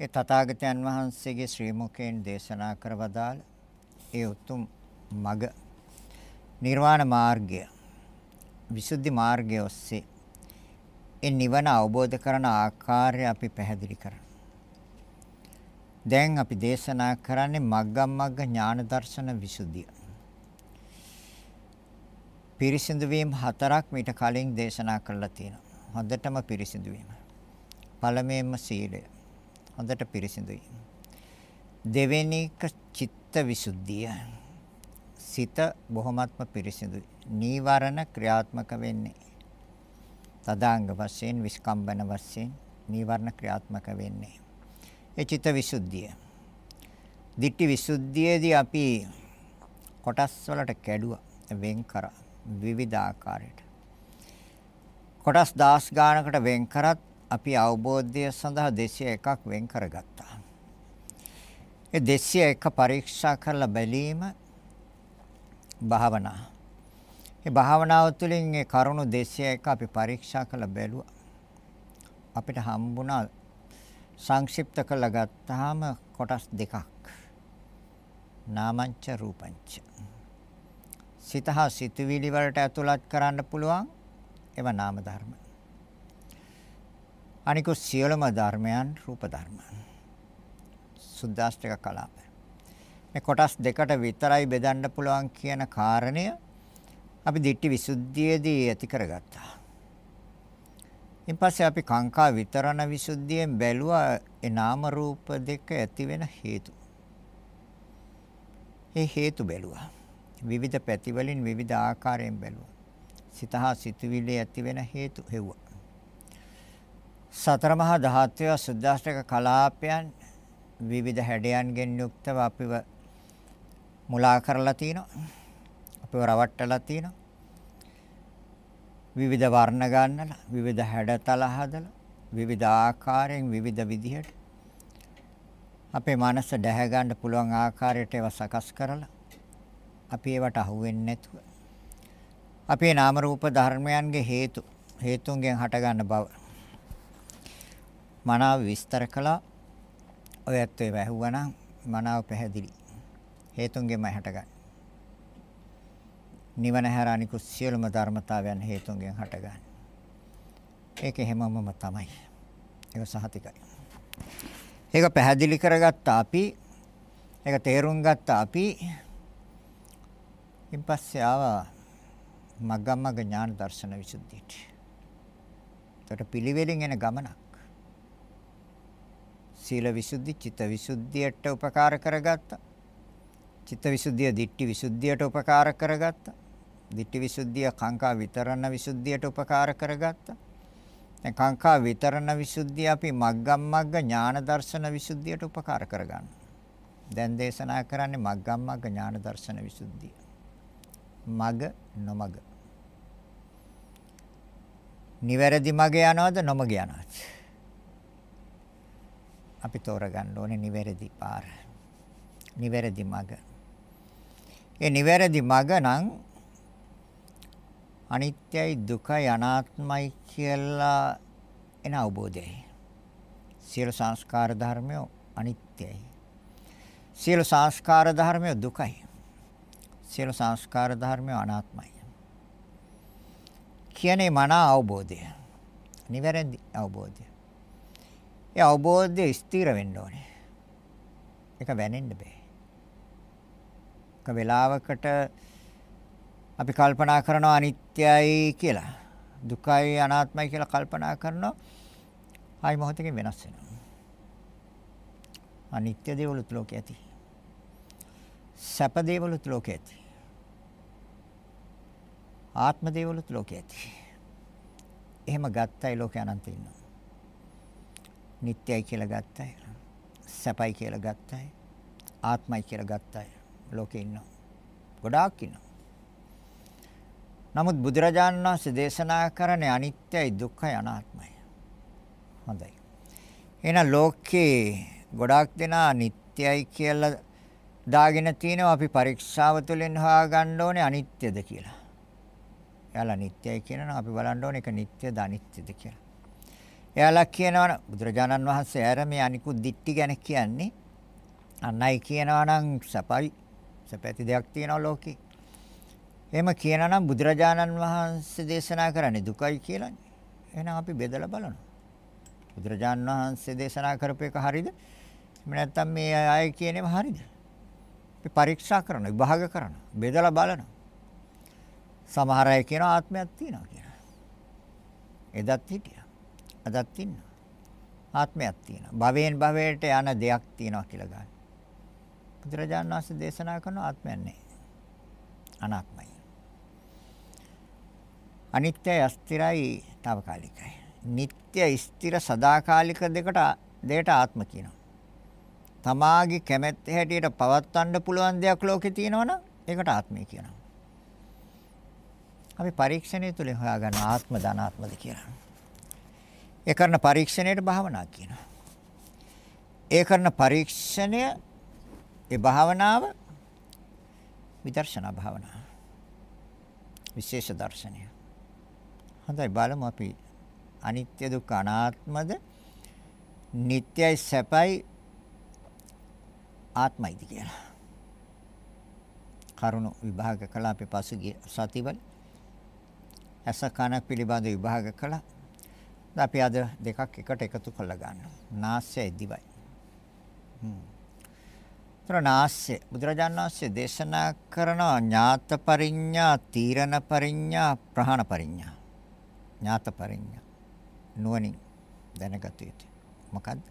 ඒ තථාගතයන් වහන්සේගේ ශ්‍රී මුඛයෙන් දේශනා කරවදාල ඒ උතුම් මග නිර්වාණ මාර්ගය විසුද්ධි මාර්ගය ඔස්සේ ඒ නිවන අවබෝධ කරන ආකාරය අපි පැහැදිලි කරනවා. දැන් අපි දේශනා කරන්නේ මග්ගම් මග්ග ඥාන දර්ශන විසුද්ධිය. පිරිසිදු වීම හතරක් මීට කලින් දේශනා කරලා තියෙනවා. හොඳටම පිරිසිදු වීම. පළමුවෙන්ම සීලය. හොඳට පිරිසිදුයි. දෙවෙනි එක චිත්ත විසුද්ධිය. සිත බොහොමත්ම පිරිසිදුයි. නීවරණ ක්‍රියාත්මක වෙන්නේ. තදාංග වශයෙන් විස්කම්බන වශයෙන් නීවරණ ක්‍රියාත්මක වෙන්නේ. ඒ චිත්ත විසුද්ධිය. දිට්ඨි විසුද්ධියේදී අපි කොටස් වලට කැඩුවා වෙන් කරා විවිධ ආකාරයට. කොටස් 10 ගානකට වෙන් කරත් අපි අවබෝධය සඳහා 201ක් වෙන් කරගත්තා. ඒ 201 පරීක්ෂා කරලා බැලීම භාවනා. ඒ භාවනාව තුළින් ඒ කරුණු 201 අපි පරීක්ෂා කරලා බැලුවා. අපිට හම්බුණා සංක්ෂිප්ත කරලා ගත්තාම කොටස් දෙකක්. නාමංච රූපංච. සිත හා සිතුවිලි වලට ඇතුළත් කරන්න පුළුවන් ඒවා නාම ධර්ම. අනිකුත් සියලුම ධර්මයන් රූප ධර්ම. සුද්දාෂ්ටක කලාප. මේ කොටස් දෙකට විතරයි බෙදන්න පුළුවන් කියන කාරණය අපි දිට්ඨි විසුද්ධියේදී ඇති කරගත්තා. ඉන් පස්සේ අපි කාංකා විතරණ විසුද්ධියෙන් බැලුවා ඒ නාම රූප දෙක ඇති වෙන හේතු. ඒ හේතු බැලුවා. විවිධ පැති වලින් විවිධ ආකාරයෙන් බැලුවා. සිත හා සිතුවිලි ඇති වෙන හේතු හෙව්වා. සතර මහා ධාත්වය සුද්දාෂ්ටක කලාපයන් විවිධ හැඩයන්ගෙන් යුක්තව අපිව මුලා කරලා තිනවා. අපිව රවට්ටලා තිනවා. විවිධ වර්ණ ගන්නලා, විවිධ හැඩතල හදලා, විවිධ ආකාරයෙන් විවිධ විදිහට අපේ මනස දැහැ ගන්න පුළුවන් ආකාරයට ඒවා සකස් කරලා අපි ඒවට අහු වෙන්නේ නැතුව අපේ නාම රූප ධර්මයන්ගේ හේතු හේතුන්ගෙන් හටගන්න බව මනාව විස්තර කළා. ඔය ඇත්තේ වැහුවනම් මනාව පැහැදිලි. හේතුන්ගෙන්ම හටගන්නේ. නිවන හැර අනිකුත් සියලුම ධර්මතාවයන් හේතුන්ගෙන් හටගන්නේ. ඒක හැමමම තමයි. ඒක සහතිකයි. ඒක පැහැදිලි කරගත්ත අපි ඒක තේරුම් ගත්ත අපි ඉන් පස්සේ ආවා මග්ගමග්ග ඥාන දර්ශන විසුද්ධියට. ඒකට පිළිවෙලින් එන ගමනක්. සීල විසුද්ධි, චිත්ත විසුද්ධියට උපකාර කරගත්තා. චිත්ත විසුද්ධිය දිට්ඨි විසුද්ධියට උපකාර කරගත්තා. දිට්ඨි විසුද්ධිය කාංකා විතරණ විසුද්ධියට උපකාර කරගත්තා. දැන් කාංකා විතරණ විසුද්ධිය අපි මග්ගමග්ග ඥාන දර්ශන විසුද්ධියට උපකාර කරගන්නවා. දැන් දේශනා කරන්නේ මග්ගමග්ග ඥාන දර්ශන විසුද්ධිය. මග නොමග. නිවැරදි මග යනවද නොමග යනවද? අපි තෝරගන්න ඕනේ නිවැරදි පාර. නිවැරදි මග. ඒ නිවැරදි මග නම් අනිත්‍යයි දුකයි අනාත්මයි කියලා එන අවබෝධයයි. සියලු සංස්කාර ධර්මය අනිත්‍යයි. සියලු සංස්කාර ධර්මය දුකයි. සියලු සංස්කාර ධර්මය අනාත්මයි. කියන්නේ මන අවබෝධය. නිවැරදි අවබෝධය. ඒ අවබෝධය ස්ථිර වෙන්න ඕනේ. ඒක වැනෙන්න බෑ. එක වෙලාවකට අපි කල්පනා කරනවා අනිත්‍යයි කියලා. දුකයි අනාත්මයි කියලා කල්පනා කරනවා. ආයි මොහොතකින් වෙනස් වෙනවා. අනිත්‍ය දේවලුත් ලෝකේ ඇති. සැප දේවලුත් ලෝකේ ඇති. ආත්ම දේවලුත් ලෝකේ ඇති. එහෙම ගත්තයි ලෝකේ අනන්ත ඉන්නවා. නිට්ටයයි කියලා ගත්තයි. සැපයි කියලා ගත්තයි. ආත්මයි කියලා ගත්තයි. ලෝකේ ඉන්නවා. ගොඩාක් ඉන්නවා. නමුත් බුදුරජාණන් වහන්සේ දේශනා කරන්නේ අනිත්‍යයි දුක්ඛයි අනාත්මයි. හොඳයි. එහෙනම් ලෝකේ ගොඩාක් දෙනා නිට්ටයයි කියලා දාගෙන තිනවා අපි පරීක්ෂාව තුළින් හොයාගන්න ඕනේ අනිත්‍යද කියලා. එයාලා නිට්ටයයි කියනවා අපි බලන්න ඕනේ ඒක නිට්ටයද අනිත්‍යද කියලා. එයාලා කියනවා බුදුරජාණන් වහන්සේ ආර මේ අනිකුත් දික්ටි ගැන කියන්නේ අන්නයි කියනවා නම් සපයි සපැති දෙයක් තියෙනවා ලෝකේ. එහෙම කියනවා නම් බුදුරජාණන් වහන්සේ දේශනා කරන්නේ දුකයි කියලානේ. එහෙනම් අපි බෙදලා බලනවා. බුදුරජාණන් වහන්සේ දේශනා කරපු එක හරියද? එහෙම නැත්නම් මේ අය කියන ඒවා හරියද? අපි පරීක්ෂා කරනවා, විභාග කරනවා, බෙදලා බලනවා. සමහර අය කියනවා ආත්මයක් තියෙනවා කියලා. එදත් හිටියා. අදත් ඉන්නවා. ආත්මයක් තියෙනවා. භවයෙන් භවයට යන දෙයක් තියෙනවා කියලා ගන්න. බුදුරජාණන් වහන්සේ දේශනා කරන ආත්මයක් නෑ. අනාත්මයි. අනිත්‍ය අස්තිරයි తాවකාලිකයි. නিত্য ස්ථිර සදාකාලික දෙකට දෙයට ආත්ම කියනවා. තමාගේ කැමැත්ත හැටියට පවත්වන්න පුළුවන් දෙයක් ලෝකේ තියෙනවනම් ඒකට ආත්මය කියනවා. අපි පරීක්ෂණය තුලින් හොයාගන්න ආත්ම ධනාත්මද කියලා. ඒ කරන පරීක්ෂණයට භාවනා කියනවා. ඒ කරන පරීක්ෂණය ඒ භාවනාව විදර්ශනා භාවනාව. විශේෂ දර්ශනය. හොඳයි බලමු අපි අනිත්‍ය දුක්ඛ අනාත්මද නිට්ටයයි සැපයි ආත්මයිද කියලා. කරුණු විභාග කළා අපි පසුගිය සතිවල. ඇස කන පිළිබඳ විභාග කළා. අපි අද දෙකක් එකට එකතු කරලා ගන්නවා. නාසය දිවයි. හ්ම්. ත්‍රනාස්ය බුදුරජාණන් වහන්සේ දේශනා කරන ඥාත පරිඤ්ඤා, තීරණ පරිඤ්ඤා, ප්‍රහාණ පරිඤ්ඤා. ඥාත පරිඤ්ඤා. නුවණින් දැනගත යුතුයි. මොකද්ද?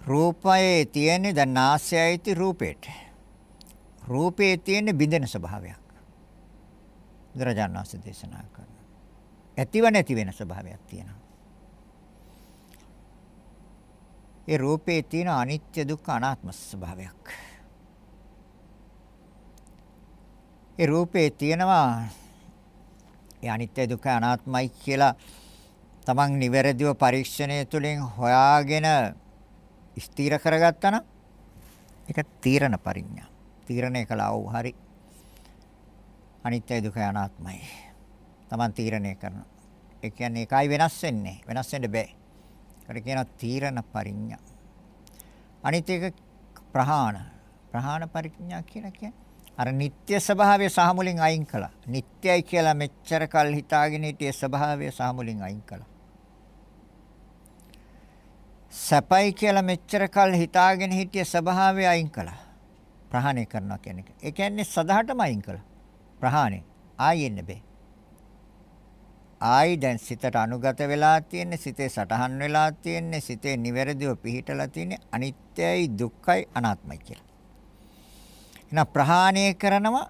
රූපයේ තියෙන්නේ දැන් නාසයයි රූපේට. රූපේ තියෙන්නේ බිඳෙන ස්වභාවයක්. බුදුරජාණන් වහන්සේ දේශනා කරනවා. ඇතිව නැති වෙන ස්වභාවයක් තියෙනවා. ඒ රූපේ තියෙන අනිත්‍ය දුක්ඛ අනාත්ම ස්වභාවයක්. ඒ රූපේ තියෙනවා ඒ අනිත්‍ය දුක්ඛ අනාත්මයි කියලා තමන් නිවැරදිව පරීක්ෂණය තුළින් හොයාගෙන ස්ථිර කරගත්තා නම් ඒක තීරණ පරිඥා. තීරණය කළා වූ හරි අනිත්‍ය දුක අනාත්මයි. Taman තීරණය කරනවා. ඒ කියන්නේ එකයි වෙනස් වෙන්නේ. වෙනස් වෙන්න බෑ. ඒකට කියනවා තීරණ පරිඥා. අනිත් එක ප්‍රහාණ. ප්‍රහාණ පරිඥා කියලා කියන්නේ අර නিত্য ස්වභාවය සහ මුලින් අයින් කළා. නিত্যයි කියලා මෙච්චර කල් හිතාගෙන හිටියේ ස්වභාවය සහ මුලින් අයින් කළා. සැපයි කියලා මෙච්චර කල් හිතාගෙන හිටියේ ස්වභාවය අයින් කළා. ප්‍රහාණය කරනවා කියන එක. ඒ කියන්නේ සදාටම අයින් කළා. ප්‍රහාණය ආයෙ එන්න බෑ. ආයි දැන් සිතට අනුගත වෙලා තියෙන්නේ සිතේ සටහන් වෙලා තියෙන්නේ සිතේ නිවැරදිව පිහිටලා තියෙන්නේ අනිත්‍යයි දුක්ඛයි අනාත්මයි කියලා. එහෙනම් ප්‍රහාණය කරනවා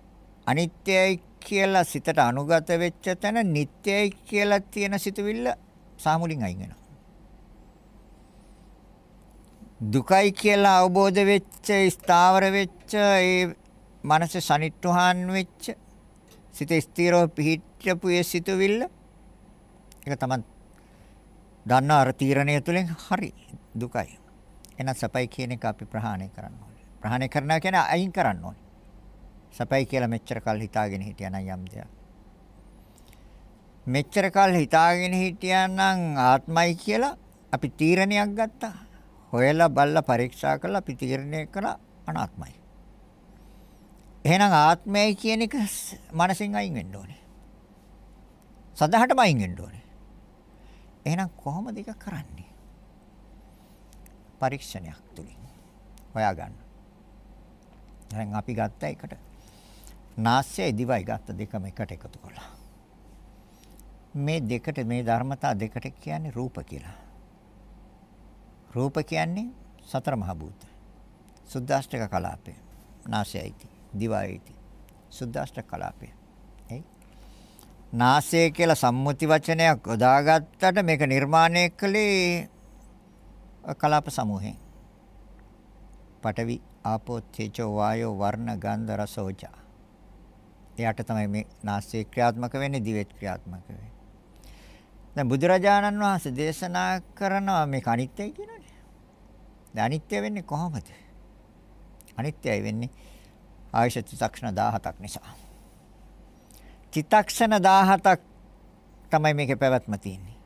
අනිත්‍යයි කියලා සිතට අනුගත වෙච්ච තැන නිට්ටයයි කියලා තියෙන සිතුවිල්ල සාමුලින් අයින් වෙනවා. දුකයි කියලා අවබෝධ වෙච්ච ස්ථාවර වෙච්ච ඒ මනස සනිට්ඨහන් වෙච්ච සිත ස්ථිරව පිහිටපු ඒ සිතුවිල්ල ඒක තමයි දන්නා අර තීරණය තුළින් හරි දුකයි එහෙනම් සපයි කියන එක අපි ප්‍රහාණය කරන්න ඕනේ ප්‍රහාණය කරනවා කියන්නේ අයින් කරන්න ඕනේ සපයි කියලා මෙච්චර කල් හිතාගෙන හිටියා නම් යම් දෙයක් මෙච්චර කල් හිතාගෙන හිටියා නම් ආත්මයි කියලා අපි තීරණයක් ගත්තා හොයලා බලලා පරීක්ෂා කරලා අපි තීරණය කළා අනාත්මයි. එහෙනම් ආත්මයයි කියන එක මනසින් අයින් වෙන්න ඕනේ. සදහටම අයින් වෙන්න ඕනේ. එහෙනම් කොහොමද ඒක කරන්නේ? පරීක්ෂණයක් තුලින් හොයාගන්න. දැන් අපි ගත්ත එකට නාස්‍යයි දිවයි ගත්ත දෙකම එකට එකතු කළා. මේ දෙකට මේ ධර්මතා දෙකට කියන්නේ රූප කියලා. රූප කියන්නේ සතර මහ භූත. සුද්දාෂ්ටක කලාපය. නාසයයිති, දිවයිති. සුද්දාෂ්ටක කලාපය. එයි. නාසය කියලා සම්මුති වචනයක් යොදාගත්තට මේක නිර්මාණය කළේ කලාප සමූහයෙන්. පඨවි, ආපෝ, තේජෝ, වායෝ, වර්ණ, ගන්ධ, රස, ඕජා. එයාට තමයි මේ නාසය ක්‍රියාත්මක වෙන්නේ, දිවෙත් ක්‍රියාත්මක වෙන්නේ. දැන් බුදුරජාණන් වහන්සේ දේශනා කරනවා මේක අනිත්‍යයි කියනවනේ. දැන් අනිත්‍ය වෙන්නේ කොහොමද? අනිත්‍යයි වෙන්නේ ආයශ චිත්තක්ෂණ 17ක් නිසා. චිත්තක්ෂණ 17ක් තමයි මේකේ පැවැත්ම තියෙන්නේ.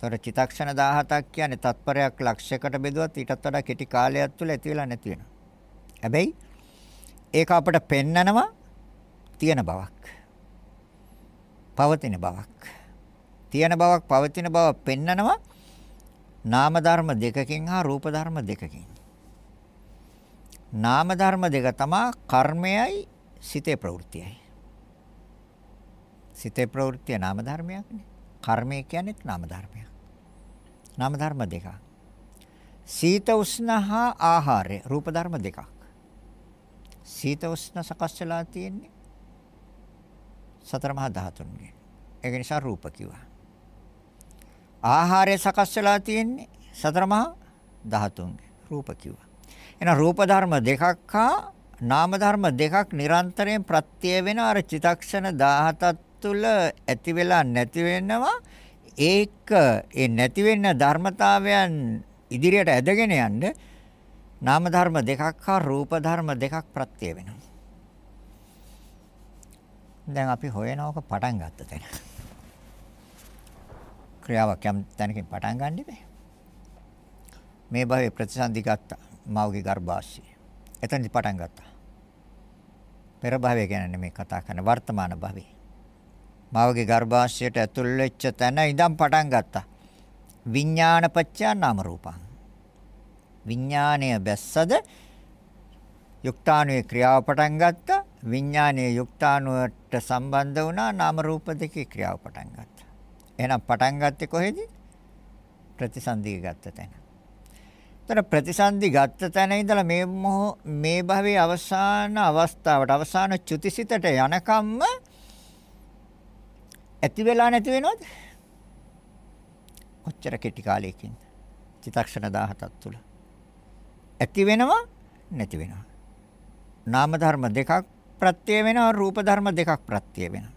තොර චිතක්ෂණ 17ක් කියන්නේ තත්පරයක් ලක්ෂයකට බෙදුවත් ඊටත් වඩා කෙටි කාලයක් තුළ ඇති වෙලා නැති වෙනවා. හැබැයි ඒක අපට පෙන්නනවා තියෙන බවක්. පවතින බවක්. තියෙන බවක් පවතින බව පෙන්නනවා නාම ධර්ම දෙකකින් හා රූප ධර්ම දෙකකින්. නාම ධර්ම දෙක තමා කර්මයයි සිතේ ප්‍රවෘත්තියයි. සිතේ ප්‍රවෘත්තිය නාම ධර්මයක්නේ. කර්මය කියන්නේ නාම ධර්මයක්. නාම ධර්ම දෙකක්. සීත උෂ්ණ හා ආහාරය රූප ධර්ම දෙකක්. සීත උෂ්ණ සකස් වෙලා තියෙන්නේ සතර මහා ධාතුන්ගෙන්. ඒක නිසා රූප කිව්වා. ආහාරය සකස් වෙලා තියෙන්නේ සතර මහා ධාතුන්ගෙන්. රූප කිව්වා. එහෙනම් රූප ධර්ම දෙකක් හා නාම ධර්ම දෙකක් නිරන්තරයෙන් ප්‍රත්‍ය වෙන අර චිතක්ෂණ 17ක් තුළ ඇති වෙලා නැති වෙනවා ඒක ඒ නැති වෙන ධර්මතාවයන් ඉදිරියට ඇදගෙන යන්න නාම ධර්ම දෙකක් හා රූප ධර්ම දෙකක් ප්‍රත්‍ය වෙනවා. දැන් අපි හොයනවක පටන් ගත්ත තැන. ක්‍රියාවක් යම් තැනකින් පටන් ගන්න ඉබේ. මේ භවයේ ප්‍රතිසන්දි ගත්තා මවගේ ගර්භාෂය. එතනදි පටන් ගත්තා. පෙර භවය ගැන මේ කතා කරන වර්තමාන භවයේ. මවගේ ගර්භාෂයට ඇතුල් වෙච්ච තැන ඉඳන් පටන් ගත්තා. විඥානපච්චා නාම රූපං. විඥාණය බැස්සද යුක්තාණුවේ ක්‍රියාව පටන් ගත්තා. විඥානයේ යුක්තාණුවට සම්බන්ධ වුණා නාම රූප දෙකේ ක්‍රියාව පටන් ගත්තා. එහෙනම් පටන් ගත්තේ කොහෙද? ප්‍රතිසන්දිය ගත්ත තැන. ତර ප්‍රතිසන්දි ගත්ත තැන ඉඳලා මේ මේ භවයේ අවසාන අවස්ථාවට අවසාන චුතිසිතට යනකම්ම ඇති වෙලා නැති වෙනවද? කොච්චර කෙටි කාලයකින්ද? චිතක්ෂණ 17ක් තුල. ඇති වෙනවා නැති වෙනවා. නාම ධර්ම දෙකක් ප්‍රත්‍ය වෙනවා රූප ධර්ම දෙකක් ප්‍රත්‍ය වෙනවා.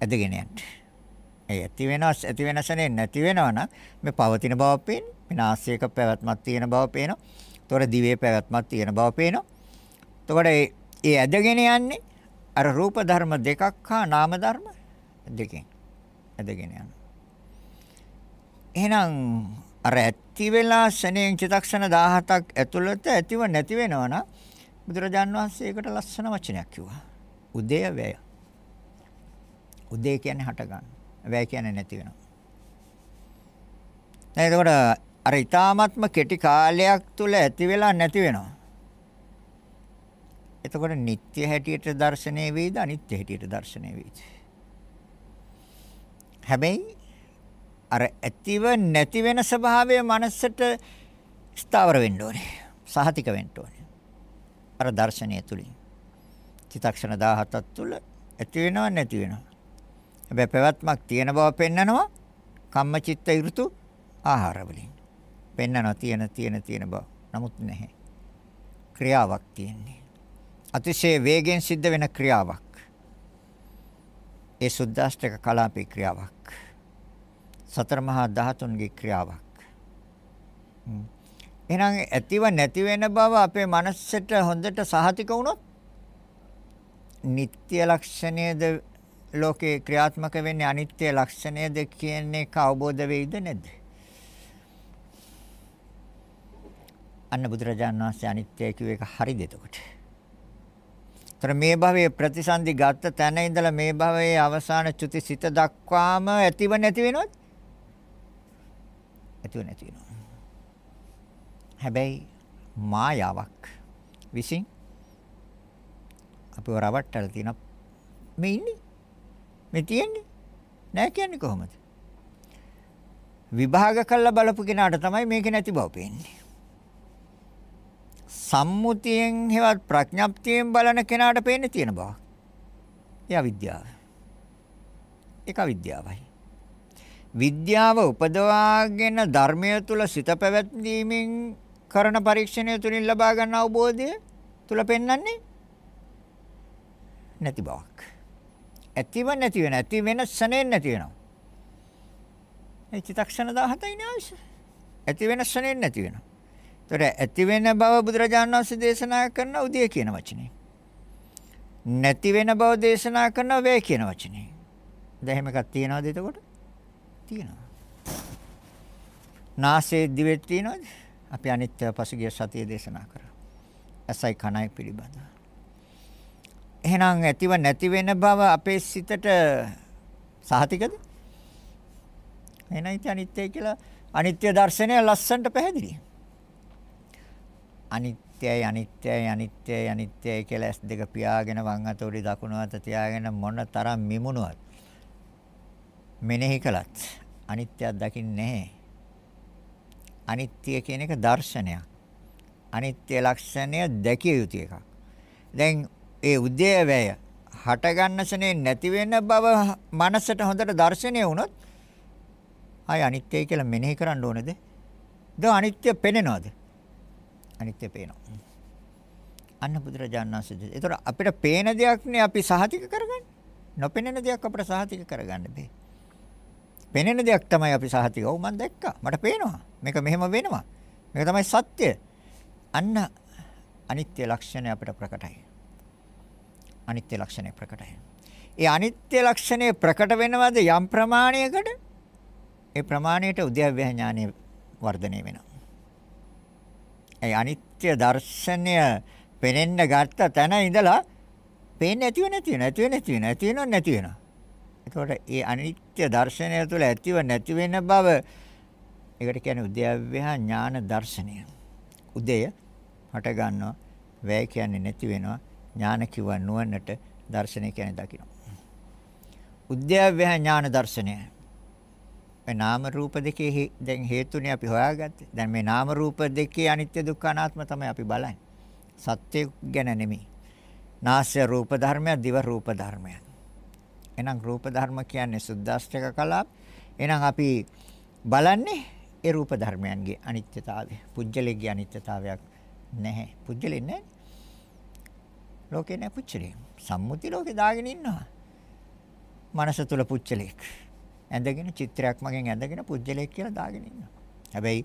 ඇදගෙන යන්න. ඒ ඇති වෙනස් ඇති වෙනසනේ නැති වෙනවා නම් මේ පවතින බව පේන්නේ. මේ නාසයක පැවැත්මක් තියෙන බව පේනවා. ତොර දිවේ පැවැත්මක් තියෙන බව පේනවා. එතකොට ඒ ඇදගෙන යන්නේ අර රූප ධර්ම දෙකක් හා නාම ධර්ම දෙකෙන් ඇදගෙන යනවා. එහෙනම් අර ඇති වෙලා ශනේන් චිතක්ෂණ 17ක් ඇතුළත ඇතිව නැති වෙනවා නම් බුදුරජාන් වහන්සේ ඒකට ලස්සන වචනයක් කිව්වා. උදේ වැය. උදේ කියන්නේ හට ගන්න. වැය කියන්නේ නැති වෙනවා. එතකොට අර ඊ타ත්ම කෙටි කාලයක් තුල ඇති වෙලා නැති වෙනවා. එතකොට නිත්‍ය හැටියට දර්ශනය වේද අනිත්‍ය හැටියට දර්ශනය වේද? හැබැයි අර ඇතිව නැති වෙන ස්වභාවය මනසට ස්ථාවර වෙන්න ඕනේ. සහතික වෙන්න ඕනේ. අර දර්ශනය තුලින්. චිත්තක්ෂණ 17ක් තුල ඇති වෙනව නැති වෙනව. හැබැයි පැවැත්මක් තියෙන බව පෙන්නනවා කම්මචිත්ත ඍතු ආහාර වලින්. පෙන්නනවා තියෙන තියෙන තියෙන බව. නමුත් නැහැ. ක්‍රියාවක් තියෙන්නේ. අතිශය වේගෙන් සිද්ධ වෙන ක්‍රියාවක්. ඒ සුද්දාෂ්ටක කලාපේ ක්‍රියාවක්. සතර මහා ධාතුන්ගේ ක්‍රියාවක්. එහෙනම් ඇතිව නැති වෙන බව අපේ මනසට හොඳට සහතික වුණොත් නিত্য ලක්ෂණයද ලෝකේ ක්‍රියාත්මක වෙන්නේ අනිත්‍ය ලක්ෂණයද කියන එක අවබෝධ වෙයිද නැද්ද? අන්න බුදුරජාණන් වහන්සේ අනිත්‍ය කිව්ව එක හරිද එතකොට? ତර මේ භවයේ ප්‍රතිසන්දි ගත්ත තැන ඉඳලා මේ භවයේ අවසාන චුති සිත දක්වාම ඇතිව නැති වෙනවද? ඇතිව නැති වෙනවා. හැබැයි මායාවක් විසින් අපිව රවට්ටලා තියෙන මේ ඉන්නේ මේ තියෙන්නේ නෑ කියන්නේ කොහොමද? විභාග කළා බලපු කෙනාට තමයි මේක නැති බව පේන්නේ. සම්මුතියෙන් හෙවත් ප්‍රඥප්තියෙන් බලන කෙනාට පේන්නේ තියෙන බව. ඒ අවිද්‍යාව. ඒක අවිද්‍යාවයි. විද්‍යාව උපදවාගෙන ධර්මය තුල සිත පැවැත්වීමෙන් කරන පරීක්ෂණය තුලින් ලබා ගන්න අවබෝධය තුල පෙන්වන්නේ නැති බවක්. ඇතිව නැති වෙන ඇති වෙන ශනේ නැති වෙනවා. ඒ චිත්තක්ෂණ 17යි නේ අවශ්‍ය. ඇති වෙන ශනේ නැති වෙනවා. ඒතර ඇති වෙන බව බුදුරජාණන් වහන්සේ දේශනා කරන උදේ කියන වචනේ. නැති වෙන බව දේශනා කරන වේ කියන වචනේ. දැන් එහෙම එකක් තියනවද එතකොට? තියෙනවා. නාසයේ දිවෙත් තියෙනවද? අපි අනිත්‍ය පසුගිය සතියේ දේශනා කරා. ඇසයි කනයි පිළිබඳව. එහෙනම් ඇතිව නැති වෙන බව අපේ සිතට සහතිකද? එහෙනම් ඉතින් අනිත්‍යයි කියලා අනිත්‍ය දර්ශනය ලස්සනට පැහැදිලි. අනිත්‍යයි අනිත්‍යයි අනිත්‍යයි අනිත්‍යයි කියලා ඇස් දෙක පියාගෙන වම් අත උඩ දකුණු අත තියාගෙන මොන තරම් මිමුණුවත් මෙනෙහි කළත් අනිත්‍යයක් දකින්නේ නැහැ. අනිත්‍ය කියන එක දර්ශනයක්. අනිත්‍ය ලක්ෂණය දැකිය යුතු එකක්. දැන් ඒ උදේවැය හට ගන්නසනේ නැති වෙන බව මනසට හොඳට දැర్శණය වුණොත් ආය අනිත්‍යයි කියලා මෙනෙහි කරන්න ඕනේද? ද අනිත්‍ය පෙනෙනවද? අනිත්‍ය පේනවා. අන්න බුදුරජාණන් වහන්සේ. ඒතර අපිට පේන දෙයක් නේ අපි සහතික කරගන්නේ. නොපෙනෙන දෙයක් අපිට සහතික කරගන්න බෑ. පෙනෙන දෙයක් තමයි අපි සහතික. ඔව් මම දැක්කා. මට පේනවා. මේක මෙහෙම වෙනවා. මේක තමයි සත්‍ය. අන්න අනිත්‍ය ලක්ෂණය අපිට ප්‍රකටයි. අනිත්‍ය ලක්ෂණය ප්‍රකටයි. ඒ අනිත්‍ය ලක්ෂණය ප්‍රකට වෙනවද යම් ප්‍රමාණයකට? ඒ ප්‍රමාණයට උද්‍යව්‍ය ඥානෙ වර්ධනය වෙනවා. ඒ අනිත්‍ය දර්ශනය පෙනෙන්න ගත්ත තැන ඉඳලා පේන්නේ නැතිව නැති වෙන නැති වෙන නැති වෙන නැති වෙනව නැති වෙනවා. එතකොට ඒ අනිත්‍ය දර්ශනය තුළ ඇතිව නැති වෙන බව ඒකට කියන්නේ උද්‍යව්‍ය ඥාන දර්ශනය. උදය හට ගන්නවා වැය කියන්නේ නැති වෙනවා ඥාන කිව්ව නුවණට දර්ශනය කියන්නේ දකින්න. උද්‍යව්‍ය ඥාන දර්ශනය මේ නාම රූප දෙකේ දැන් හේතුනේ අපි හොයාගත්තේ. දැන් මේ නාම රූප දෙකේ අනිත්‍ය දුක්ඛ අනාත්ම තමයි අපි බලන්නේ. සත්‍ය ගැන නෙමෙයි. නාස්‍ය රූප ධර්මයක්, දිව රූප ධර්මයක්. එහෙනම් රූප ධර්ම කියන්නේ සුද්දාස්ඨක කලාප. එහෙනම් අපි බලන්නේ ඒ රූප ධර්මයන්ගේ අනිත්‍යතාවය. පුජ්‍යලෙගේ අනිත්‍යතාවයක් නැහැ. පුජ්‍යලෙ නැහැ. ලෝකේ නැහැ පුච්චලෙ. සම්මුති ලෝකේ දාගෙන ඉන්නවා. මනස තුල පුච්චලෙක්. ඇඳගෙන චිත්‍රයක් මගෙන් ඇඳගෙන පුජ්‍යලෙක් කියලා දාගෙන ඉන්නවා. හැබැයි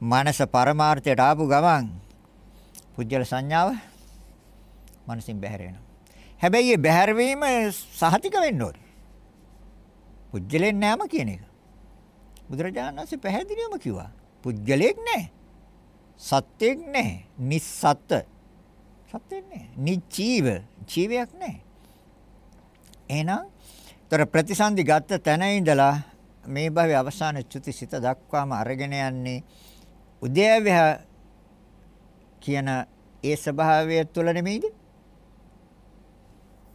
මනස පරමාර්ථයට ආපු ගමන් පුජ්‍යල සංඥාව මනසින් බැහැර වෙනවා. හැබැයි මේ බැහැරවීම සහතික වෙන්න ඕනේ. පුජ්‍යලෙන් නෑම කියන එක. බුදුරජාණන් වහන්සේ පැහැදිලිවම කිව්වා. පුජ්‍යලෙක් නෑ. සත්‍යෙක් නෑ. නිස්සත්ත්ව. සත්‍යෙක් නෑ. නිජීව. ජීවයක් නෑ. එහෙනම් ତොර ප්‍රතිසන්දි ගත්ත තැන ඉඳලා මේ භවයේ අවසාන චුති සිත දක්වාම අරගෙන යන්නේ උදේවහ කියන ඒ ස්වභාවය තුළ නෙමෙයිද?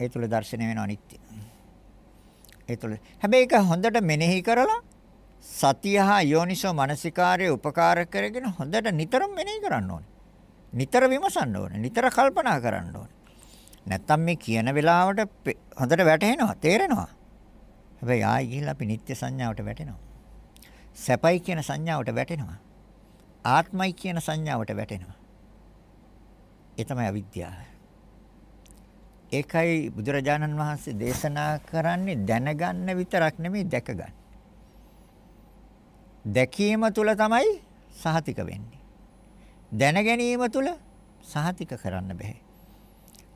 ඒ තුළ දැర్శණය වෙනවා නිට්ටය. ඒ තුළ හැබැයි ඒක හොඳට මෙනෙහි කරලා සතියහා යෝනිසෝ මානසිකාර්යය උපකාර කරගෙන හොඳට නිතරම මෙනෙහි කරන්න ඕනේ. නිතර විමසන්න ඕනේ. නිතර කල්පනා කරන්න ඕනේ. නැත්තම් මේ කියන වෙලාවට හොඳට වැටහෙනවා, තේරෙනවා. හැබැයි ආයි ගිහිල්ලා අපි නිත්‍ය සංඥාවට වැටෙනවා. සැපයි කියන සංඥාවට වැටෙනවා. ආත්මයි කියන සංඥාවට වැටෙනවා. ඒ තමයි අවිද්‍යාව. ඒකයි බුදුරජාණන් වහන්සේ දේශනා කරන්නේ දැනගන්න විතරක් නෙමෙයි දැක ගන්න. දැකීම තුල තමයි සහතික වෙන්නේ. දැන ගැනීම තුල සහතික කරන්න බෑ.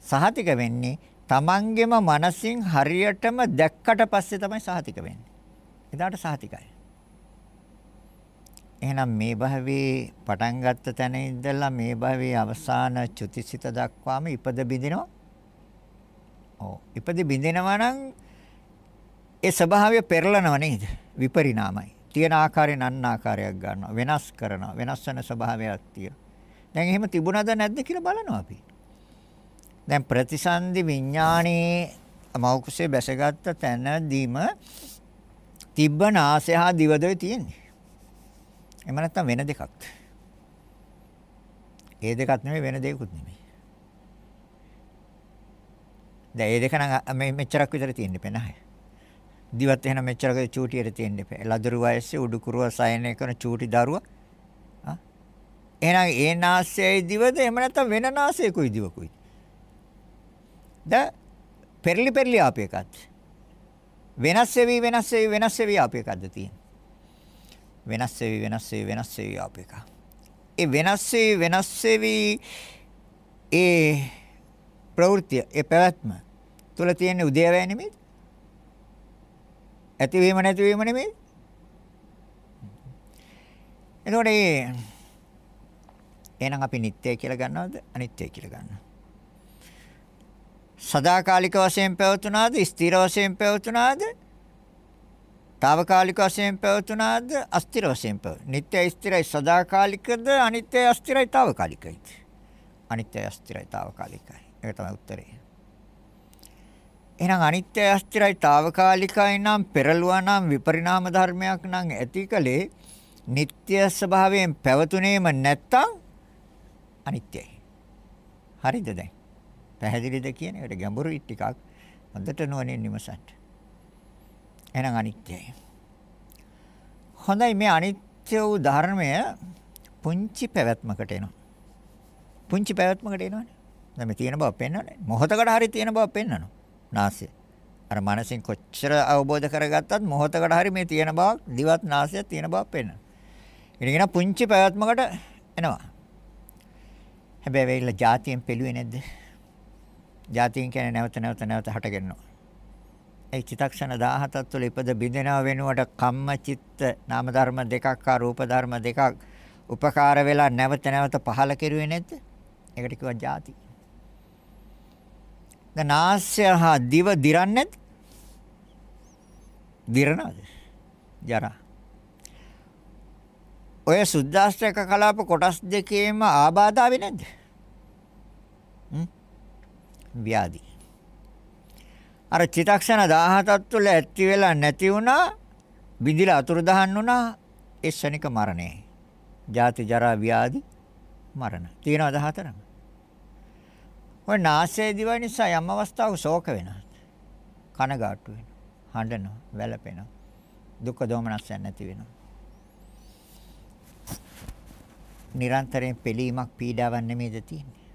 සහතික වෙන්නේ තමන්ගෙම මනසින් හරියටම දැක්කට පස්සේ තමයි සහතික වෙන්නේ. එදාට සහතිකයි. එහෙනම් මේ භවයේ පටන් ගත්ත තැන ඉඳලා මේ භවයේ අවසාන චුතිසිත දක්වාම ඉපද බිඳිනවා. ඔව්. ඉපද බිඳිනවා නම් ඒ ස්වභාවය පෙරලනව නේද? විපරිණාමයි. තියෙන ආකාරයෙන් අන්න ආකාරයක් ගන්නවා. වෙනස් කරනවා. වෙනස් වෙන ස්වභාවයක් තියෙනවා. දැන් එහෙම තිබුණාද නැද්ද කියලා බලනවා අපි. දැන් ප්‍රතිසන්දි විඥානයේ මෞකසේ බැසගත්ත තැනදීම තිබ්බ නාසය හා දිවදොයි තියෙන්නේ. එහෙම නැත්නම් වෙන දෙකක්. ඒ දෙකක් නෙමෙයි වෙන දෙයක්වත් නෙමෙයි. දැන් ඒ දෙක නම් මේ මෙච්චරක් විතර තියෙන්න එපා නෑ. දිවත් එහෙනම් මෙච්චරක චූටියට තියෙන්න එපා. ලදරු වයසේ උඩුකුරුව සයනය කරන චූටි දරුවා. ආ එහෙනම් ඒ නාසයයි දිවද එහෙම නැත්නම් වෙන නාසයකුයි දිවකුයි. ද පෙරලි පෙරලි ආපු එකක්ද? වෙනස් වෙවි වෙනස් වෙවි වෙනස් වෙවි ආපු එකක්ද තියෙන්නේ? වෙනස් වෙවි වෙනස් වෙවි වෙනස් වෙවි ආපු එක. ඒ වෙනස් වෙවි වෙනස් වෙවි ඒ ප්‍රවෘත්ති ඒ පැවැත්ම තුල තියෙන උදේවැය නෙමෙයි. ඇතිවීම නැතිවීම නෙමෙයි. එතකොට ඒ එහෙනම් අපි නිට්ටය කියලා ගන්නවද අනිත්‍ය කියලා ගන්නවද? සදාකාලික වශයෙන් පැවතුනාද ස්ථිර වශයෙන් පැවතුනාද తాවකාලික වශයෙන් පැවතුනාද අස්ථිර වශයෙන් පැවතුනාද නිට්ටය ස්ථිරයි සදාකාලිකද? අනිත්‍ය අස්ථිරයි తాවකාලිකයි අනිත්‍ය අස්ථිරයි తాවකාලිකයි. ඒක තමයි උත්තරේ. එහෙනම් අනිත්‍ය අස්ථිරයි తాවකාලිකයි නම් පෙරළුවා නම් විපරිණාම ධර්මයක් නම් ඇතිකලේ නিত্য ස්වභාවයෙන් පැවතුනේම නැත්තම් අනිත්‍යයි. හරිද දැන්? පැහැදිලිද කියන එකට ගැඹුරුයි ටිකක්. හොඳට නුවණින් විමසන්න. එහෙනම් අනිත්‍යයි. හොඳයි මේ අනිත්‍ය වූ ධර්මය පුංචි පැවැත්මකට එනවා. පුංචි පැවැත්මකට එනවනේ. දැන් මේ තියෙන බව පෙන්වන්නේ. මොහොතකට හරි තියෙන බව පෙන්වනවා. නාසය. අර මනසින් කොච්චර අවබෝධ කරගත්තත් මොහොතකට හරි මේ තියෙන බවක් දිවත් නාසය තියෙන බවක් පෙන්වනවා. ඉතින් පුංචි පැවැත්මකට එනවා. හැබැයි වෙයිලා જાතියෙන් පෙළුවේ නැද්ද? જાතියෙන් කියන්නේ නැවත නැවත නැවත හටගෙනවා. ඒ චිතක්ෂණ 17ක් තුළ ඉපද බිඳෙනව වෙනුවට කම්ම චිත්ත නාම ධර්ම දෙකක් හා රූප ධර්ම දෙකක් උපකාර වෙලා නැවත නැවත පහළ කෙරුවේ නැද්ද? ඒකට කිව්වා ಜಾති. දැන් නාස්‍ය හා දිව දිරන්නේ නැද්ද? දිරනවද? ජරා. ඔය සුද්දාස්ත්‍රක කලාප කොටස් දෙකේම ආබාධාවේ නැද්ද? හ්ම්? ව්‍යාධි. අර චිතක්ෂණ 17ක් තුළ ඇති වෙලා නැති වුණා, බිඳිලා අතුරුදහන් වුණා ඒ ශනික මරණය. ජාති ජරා ව්‍යාධි මරණ. තියෙනවද හතරම? ඔය නාසය දිව නිසා යම් අවස්ථාවක ශෝක වෙනවා. කනගාටු වෙනවා. හඬනවා, වැළපෙනවා. දුක් දෝමනස්යන් නැති වෙනවා. නිරන්තරයෙන් පිළීමක් පීඩාවක් නෙමෙයිද තියෙන්නේ.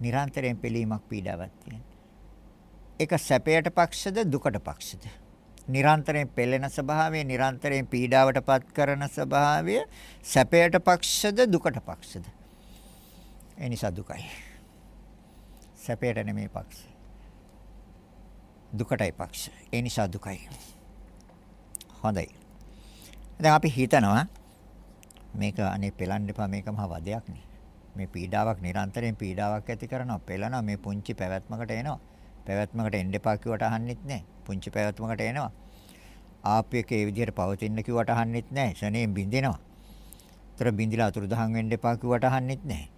නිරන්තරයෙන් පිළීමක් පීඩාවක් තියෙන්නේ. ඒක සැපයට පක්ෂද දුකට පක්ෂද? නිරන්තරයෙන් පෙළෙන ස්වභාවය, නිරන්තරයෙන් පීඩාවටපත් කරන ස්වභාවය සැපයට පක්ෂද දුකට පක්ෂද? ඒ නිසා දුකයි. සැපයට නෙමෙයි පක්ෂ. දුකටයි පක්ෂ. ඒ නිසා දුකයි. හොඳයි. දැන් අපි හිතනවා මේක අනේ පෙලන්න එපා මේක මහ වදයක් නේ. මේ පීඩාවක් නිරන්තරයෙන් පීඩාවක් ඇති කරනවා. පෙළනවා මේ පුංචි පැවැත්මකට එනවා. පැවැත්මකට එන්න එපා කිව්වට අහන්නෙත් නැහැ. පුංචි පැවැත්මකට එනවා. ආපු එක ඒ විදිහට පවතින්න කිව්වට අහන්නෙත් නැහැ. ශනේන් බින්දෙනවා. ତොර බින්දිලා අතුරුදහන් වෙන්න එපා කිව්වට අහන්නෙත් නැහැ.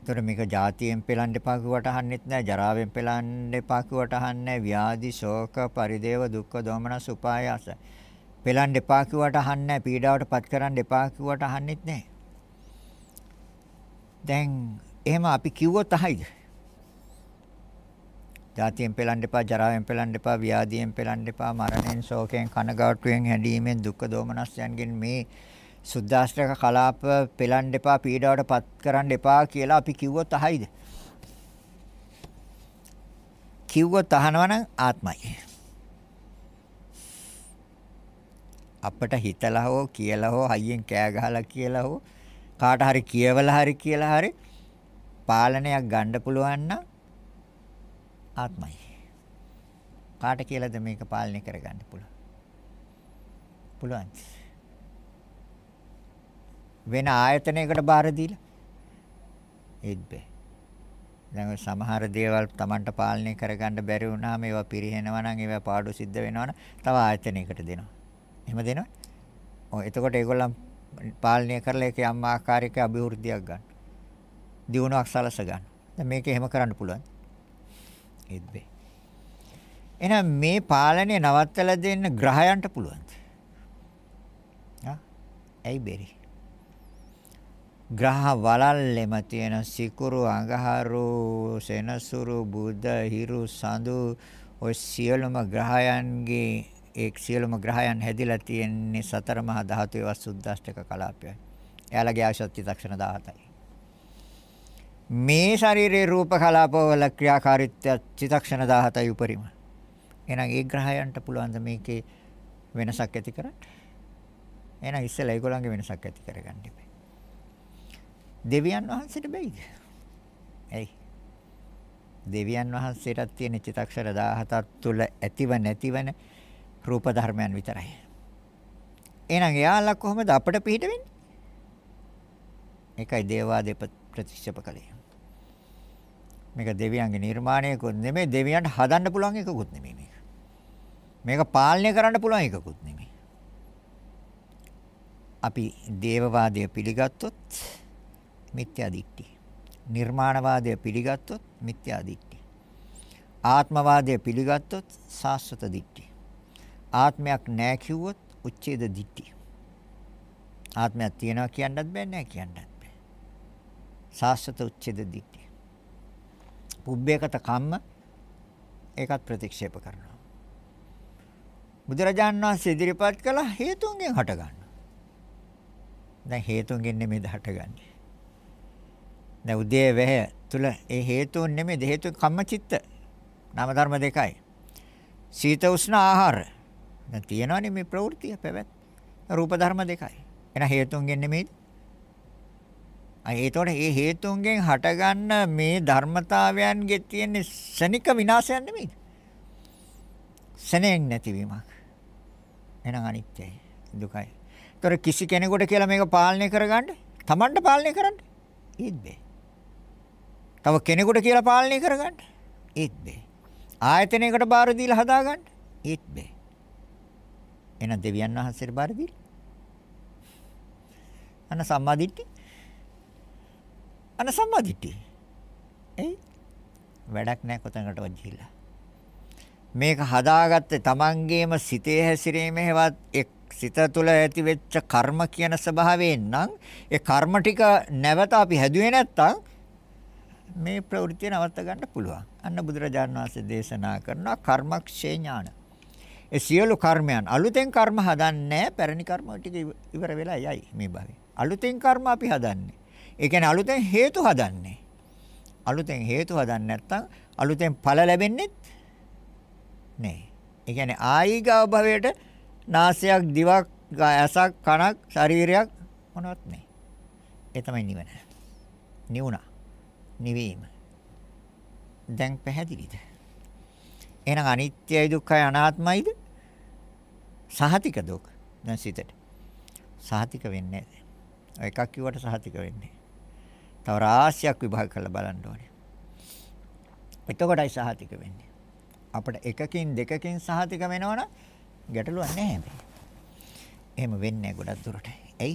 ඒතර මේක જાතියෙන් පෙලන්න එපා කිව්වට අහන්නෙත් නැහැ. ජරාවෙන් පෙලන්න එපා කිව්වට අහන්නේ නැහැ. ව්‍යාධි, ශෝක, පරිදේව, දුක්ඛ, දෝමනස්, උපායාස. පෙලන්න එපා කිව්වට අහන්නේ නැහැ. පීඩාවට පත් කරන්න එපා කිව්වට අහන්නෙත් නැහැ. දැන් එහෙම අපි කිව්වොත් අහයිද? જાතියෙන් පෙලන්න එපා, ජරාවෙන් පෙලන්න එපා, ව්‍යාධියෙන් පෙලන්න එපා, මරණයෙන්, ශෝකයෙන්, කනගාටුවෙන්, හැඬීමෙන්, දුක්ඛ දෝමනස්යන්ගෙන් මේ සුද්දාස්ත්‍රක කලාප පෙලන්න එපා පීඩාවට පත් කරන්න එපා කියලා අපි කිව්වොත් අහයිද? කිව්වොත් අහනවනම් ආත්මයි. අපිට හිතලා හෝ කියලා හෝ හයියෙන් කෑ ගහලා කියලා හෝ කාට හරි කියවලා හරි කියලා හරි පාලනයක් ගන්න පුළුවන් නම් ආත්මයි. කාට කියලාද මේක පාලනය කරගන්න පුළුවන්? පුළුවන්. වෙන ආයතනයකට බාර දීලා ඒත් බෑ. දැන් සමහර දේවල් Tamanට පාලනය කරගන්න බැරි වුණාම ඒවා පිරිහෙනවා නම් ඒවා පාඩු සිද්ධ වෙනවා නම් තව ආයතනයකට දෙනවා. එහෙම දෙනවා. ඔව් එතකොට ඒගොල්ලන් පාලනය කරලා ඒක යම් ආකාරයක අභිවෘද්ධියක් ගන්න. දියුණුවක් සලස ගන්න. දැන් මේක එහෙම කරන්න පුළුවන්. ඒත් බෑ. එහෙනම් මේ පාලනය නවත්තලා දෙන්න ග්‍රහයන්ට පුළුවන්. ආ ඇයි බැරි? ග්‍රහ වලල්ලෙම තියෙන සිකුරු අඟහරු සෙනසුරු බුද හිරු සඳු ඔය සියලුම ග්‍රහයන්ගේ ඒ සියලුම ග්‍රහයන් හැදිලා තියෙන්නේ සතර මහා ධාතු ඒවා සුද්දාෂ්ටක කලාපයයි. එයාලගේ ආයුෂත් චිත්තක්ෂණ 17යි. මේ ශරීරයේ රූප කලාපවල ක්‍රියාකාරීත්වය චිත්තක්ෂණ 17යි උපරිම. එහෙනම් ඒ ග්‍රහයන්ට පුළුවන් ද මේකේ වෙනසක් ඇති කරන්න? එහෙනම් ඉස්සෙල්ලා ඒගොල්ලන්ගේ වෙනසක් ඇති කරගන්න ඉබේ. දෙවියන් වහන්සේට බැයිද? ඇයි? දෙවියන් වහන්සේටත් තියෙන චිතක්ෂර 17ක් තුල ඇතිව නැතිවන රූප ධර්මයන් විතරයි. එහෙනම් එයාලා කොහොමද අපිට පිට වෙන්නේ? ඒකයි දේවාදේ ප්‍රතික්ෂේප කළේ. මේක දෙවියන්ගේ නිර්මාණයකුත් නෙමෙයි දෙවියන්ට හදන්න පුළුවන් එකකුත් නෙමෙයි මේක. මේක පාලනය කරන්න පුළුවන් එකකුත් නෙමෙයි. අපි දේවවාදය පිළිගත්තොත් මිත්‍යා දිට්ඨි. නිර්මාණවාදය පිළිගත්තොත් මිත්‍යා දිට්ඨි. ආත්මවාදය පිළිගත්තොත් සාස්වත දිට්ඨි. ආත්මයක් නැහැ කිව්වොත් උච්ඡේද දිට්ඨි. ආත්මයක් තියනවා කියන්නත් බෑ නැහැ කියන්නත් බෑ. සාස්වත උච්ඡේද දිට්ඨි. පුබ්බේකත කම්ම ඒකත් ප්‍රතික්ෂේප කරනවා. බුදුරජාණන් වහන්සේ ඉදිරිපත් කළ හේතුන්ගෙන් හට ගන්නවා. දැන් හේතුන්ගෙන් නෙමෙයි හටගන්නේ. දැන් උදේ වෙහ තුල ඒ හේතුන් නෙමෙයි හේතු කම්මචිත්ත නාම ධර්ම දෙකයි. සීත උෂ්ණ ආහාර. දැන් තියෙනවනේ මේ ප්‍රවෘත්තිය පැවැත්. රූප ධර්ම දෙකයි. එන හේතුන්ගෙන් නෙමෙයි. අය ඒතකොට මේ හේතුන්ගෙන් හටගන්න මේ ධර්මතාවයන්ගේ තියෙන ශනික විනාශයක් නෙමෙයි. ශනෙන් නැතිවීමක්. එහෙනම් අනිත්‍යයි දුකයි. ඒතර කිසි කෙනෙකුට කියලා මේක පාලනය කරගන්න, Tamanට පාලනය කරන්න ඒත් බෑ. තව කෙනෙකුට කියලා පාලනය කරගන්න ඒත් බෑ. ආයතනයකට බාර දීලා හදාගන්න ඒත් බෑ. එහෙනම් දෙවියන් වහන්සේට බාර දීලා. අන්න සම්මාදිට්ඨි. අන්න සම්මාදිට්ඨි. එයි. වැඩක් නැහැ කොතනකටවත් ගිහිල්ලා. මේක හදාගත්තේ Tamangeema සිතේ හැසිරීමේවත් එක් සිත තුළ ඇති වෙච්ච කර්ම කියන ස්වභාවයෙන් නම් ඒ කර්ම ටික නැවත අපි හැදුවේ නැත්තම් මේ ප්‍රවෘත්තිය නවත්ත ගන්න පුළුවන්. අන්න බුදුරජාණන් වහන්සේ දේශනා කරනවා කර්මක්ෂේ ඥාන. ඒ සියලු කර්මයන් අලුතෙන් කර්ම හදන්නේ පැරණි කර්ම ටික ඉවර වෙලා යයි මේ භවයේ. අලුතෙන් කර්ම අපි හදන්නේ. ඒ කියන්නේ අලුතෙන් හේතු හදන්නේ. අලුතෙන් හේතු හදන්නේ නැත්නම් අලුතෙන් ඵල ලැබෙන්නේ නෑ. ඒ කියන්නේ ආයිගාව භවයට නාසයක් දිවක් ඇසක් කනක් ශරීරයක් මොනවත් නෑ. ඒ තමයි නිවන. නිවුණා. නිවීම. දැන් පැහැදිලිද? එහෙනම් අනිත්‍යයි දුක්ඛයි අනාත්මයිද? සහතික දුක්. දැන් සිතට. සහතික වෙන්නේ නැහැ. එකක් කිව්වට සහතික වෙන්නේ. තව රාශියක් විභාග කරලා බලන්න ඕනේ. එතකොටයි සහතික වෙන්නේ. අපිට එකකින් දෙකකින් සහතික වෙනවනම් ගැටලුවක් නැහැ හැබැයි. එහෙම වෙන්නේ ගොඩක් දුරට. එයි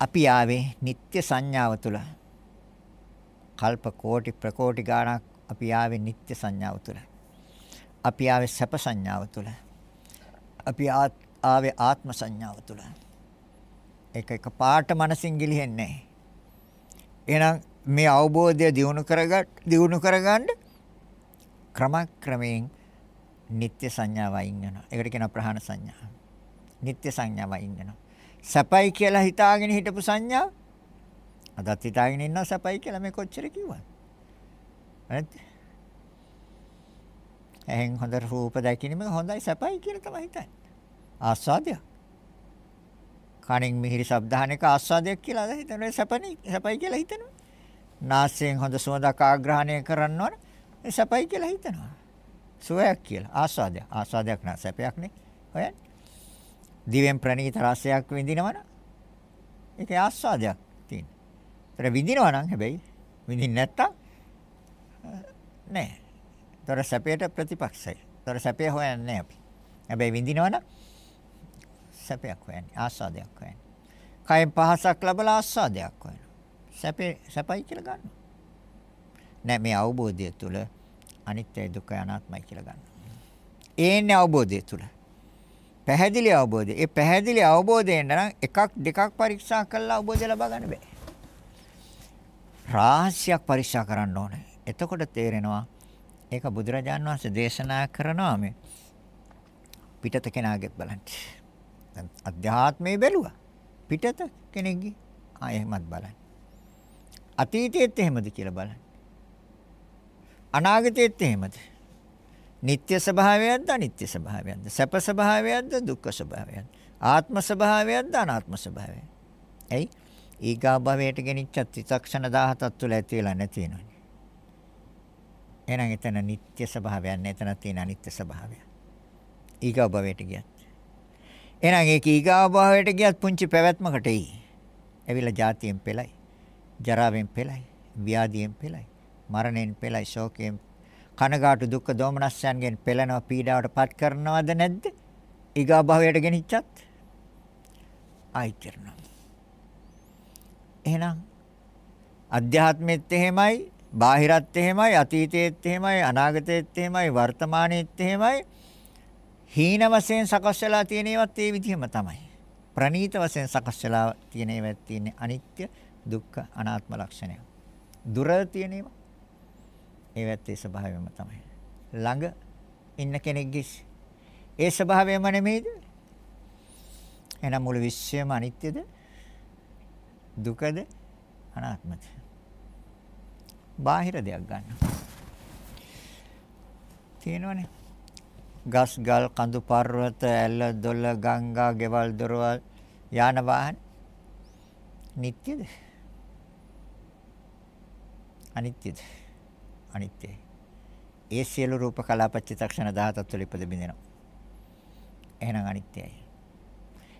අපි ආවේ නিত্য සංඥාව තුල. කල්ප කෝටි ප්‍රකෝටි ගාණක් අපි ආවේ නিত্য සංඥාව තුලයි. අපි ආවේ සැප සංඥාව තුළ. අපි ආවේ ආත්ම සංඥාව තුළ. ඒක එක පාට මනසින් ගිලිහෙන්නේ නැහැ. එහෙනම් මේ අවබෝධය දිනු කරගත් දිනු කරගන්න ක්‍රමක්‍රමයෙන් නিত্য සංඥාව අයින් වෙනවා. ඒකට කියනවා ප්‍රහාණ සංඥා. නিত্য සංඥාව අයින් වෙනවා. සැපයි කියලා හිතාගෙන හිටපු සංඥා අදත් හිතාගෙන ඉන්නවා සැපයි කියලා මේ කොච්චර කිව්වද? නැත්නම් එහෙන් හොඳ රූප දැකීම හොඳයි සැපයි කියලා තමයි හිතන්නේ. ආස්වාදයක්. කණින් මිහිරි ශබ්දහනක ආස්වාදයක් කියලා හිතනවා සැපනේ සැපයි කියලා හිතනවා. නාසයෙන් හොඳ සුවඳක් ආග්‍රහණය කරනවනේ ඒ සැපයි කියලා හිතනවා. සුවයක් කියලා ආස්වාදයක්. ආස්වාදයක් නා සැපයක් නේ. හොයන්නේ. දිවෙන් ප්‍රණීත රසයක් විඳිනවනේ. ඒක ආස්වාදයක් තියෙන. ඒතර විඳිනවා නම් හැබැයි විඳින්න නැත්තම් නෑ. ඒතර සැපයට ප්‍රතිපක්ෂයි. ඒතර සැපය හොයන්නේ අපි. හැබැයි විඳිනවනම් සැපයක් හොයන්නේ ආස්වාදයක් හොයන්නේ. කයෙන් පහසක් ලැබලා ආස්වාදයක් හොයනවා. සැපේ සැපයි කියලා ගන්නවා. නෑ මේ අවබෝධය තුළ අනිත්‍ය දුක්ඛ අනාත්මයි කියලා ගන්නවා. ඒන්නේ අවබෝධය තුළ. පැහැදිලි අවබෝධය. ඒ පැහැදිලි අවබෝධයෙන් නම් එකක් දෙකක් පරීක්ෂා කරලා අවබෝධය ලබා ගන්න බෑ. රාශියක් පරීක්ෂා කරන්න ඕනේ. එතකොට තේරෙනවා ඒක බුදුරජාන් වහන්සේ දේශනා කරනවා මේ පිටත කෙනාගෙත් බලන්න. දැන් අධ්‍යාත්මයේ බැලුවා. පිටත කෙනෙක්ගේ ආ එහෙමත් බලන්න. අතීතයේත් එහෙමද කියලා බලන්න. අනාගතයේත් එහෙමද? නিত্য ස්වභාවයක්ද අනිත්‍ය ස්වභාවයක්ද? සැප ස්වභාවයක්ද දුක්ඛ ස්වභාවයක්ද? ආත්ම ස්වභාවයක්ද අනාත්ම ස්වභාවයක්ද? එයි ඊගා භවයට ගෙනිච්ච ත්‍රිසක්ෂණ 17ක් තුළ ඇති වෙලා නැති වෙනවනේ. එහෙනම් එතන නিত্য ස්වභාවයක් නෑ එතන තියෙන අනිත්‍ය ස්වභාවය. ඊගා භවයට ගියත්. එහෙනම් ඒක ඊගාව භවයට ගියත් පුංචි පැවැත්මකට එයි. ඇවිල්ලා ජාතියෙන් පෙළයි. ජරාවෙන් පෙළයි. ව්‍යාධියෙන් පෙළයි. මරණයෙන් පෙළයි. ශෝකයෙන් කනගාටු දුක්ඛ දෝමනස්යන්ගෙන් පෙළෙනව පීඩාවට පත් කරනවද නැද්ද? ඊගා භවයට ගෙනිච්චත් ආයි කරනවා. එහෙනම් අධ්‍යාත්මෙත් එහෙමයි, බාහිරත් එහෙමයි, අතීතයේත් එහෙමයි, අනාගතයේත් එහෙමයි, වර්තමානයේත් එහෙමයි. හීන වශයෙන් සකස් වෙලා තියෙන ඒවත් ඒ විදිහම තමයි. ප්‍රනීත වශයෙන් සකස් වෙලා තියෙන ඒවාත් තියෙන්නේ අනිත්‍ය, දුක්ඛ, අනාත්ම ලක්ෂණය. දුර තියෙන ඒවා ඒවත් ඒ ස්වභාවයම තමයි. ළඟ ඉන්න කෙනෙක්ගේ ඒ ස්වභාවයම නෙමෙයිද? එහෙනම් මුළු විශ්වයම අනිත්‍යද? දුකද? අනාත්මද? බාහිර දෙයක් ගන්න. තියෙනවනේ. ගස් ගල් කඳු පර්වත ඇල්ල දොළ ගංගා ගෙවල් දොරවල් යාන වාහන නිට්ටයද? අනිත්‍යද? අනිත්‍යයි. ඒ සියලු රූප කලාප චිත්තක්ෂණ 17ක් තුළ ඉපද බින්දිනවා. එහෙනම් අනිත්‍යයි.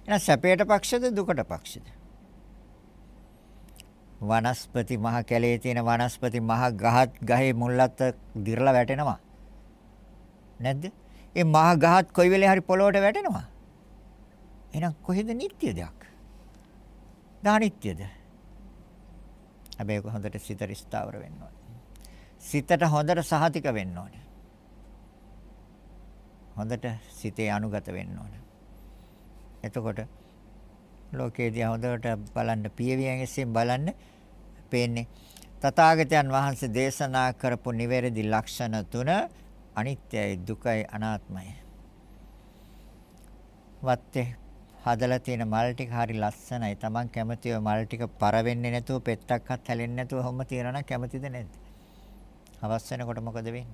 එහෙනම් සැපයට පක්ෂද දුකට පක්ෂද? වනස්පති මහ කැලේ තියෙන වනස්පති මහ ගහත් ගහේ මුල්ලත් දිරලා වැටෙනවා. නැද්ද? ඒ මහ ගහත් කොයි වෙලේ හරි පොළොවට වැටෙනවා. එහෙනම් කොහෙද නිට්ටය දෙයක්? දානිත්‍යද? හැබැයි හොඳට සිත ස්ථාවර වෙන්න ඕනේ. සිතට හොඳට සහතික වෙන්න ඕනේ. හොඳට සිතේ අනුගත වෙන්න ඕනේ. එතකොට ලෝකේදී හොඳට බලන්න පියවියන්ගෙන් බලන්න පේන්නේ තථාගතයන් වහන්සේ දේශනා කරපු නිවැරදි ලක්ෂණ තුන අනිත්‍යයි දුකයි අනාත්මයි. වත්තේ හදලා තියෙන මල් ටික හරි ලස්සනයි. Taman කැමතිව මල් ටික පර වෙන්නේ නැතුව පෙත්තක්වත් හැලෙන්නේ නැතුව හැම තියනවා නම් කැමතිද නැද්ද? හවස් වෙනකොට මොකද වෙන්නේ?